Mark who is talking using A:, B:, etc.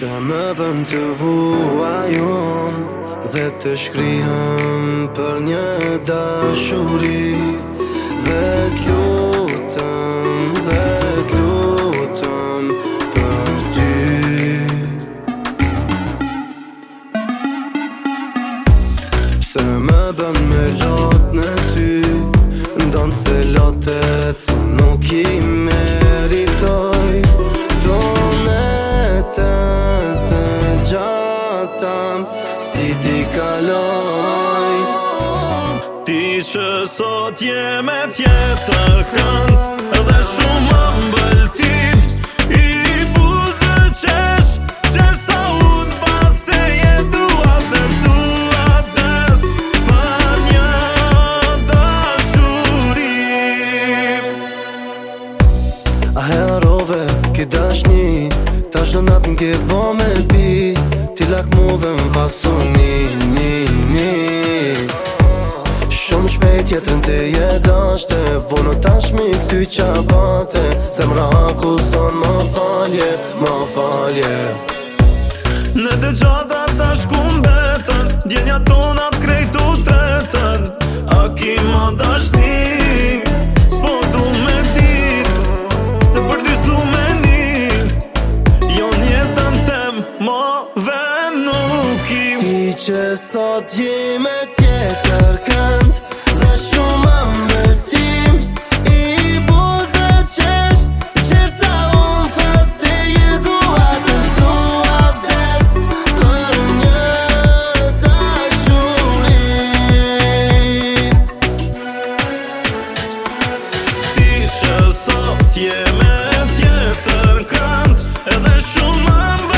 A: Se me bën të vuajon Dhe të shkrihëm për një dashuri Dhe të lutëm, dhe të lutëm për ty Se me bën me lotë
B: Si ti kaloj Ti që sot jeme tjetër kënd Edhe shumë më mbëllë I buzë qesh Qesh sa unë pas të jetë Dua të shdua të sh Për një tashurim Ahe
A: arove, këtash një Tashë në natën këtë po me pijë lak muve dhe më pasu një, një, një Shumë shpejt jetën të jetë ashte Vo tash mi këthy qa bate Se më raku
B: stonë më falje, më falje Në dhe gjada tash ku mbetën Djenja tona krejtu tretën A ki më dashti Ti që sot jeme tjetër kënd Dhe shumë më tim I buzët qesh Qërsa unë pës të je dua Të zdo avdes Për një të shuri Ti që sot jeme tjetër kënd Edhe shumë më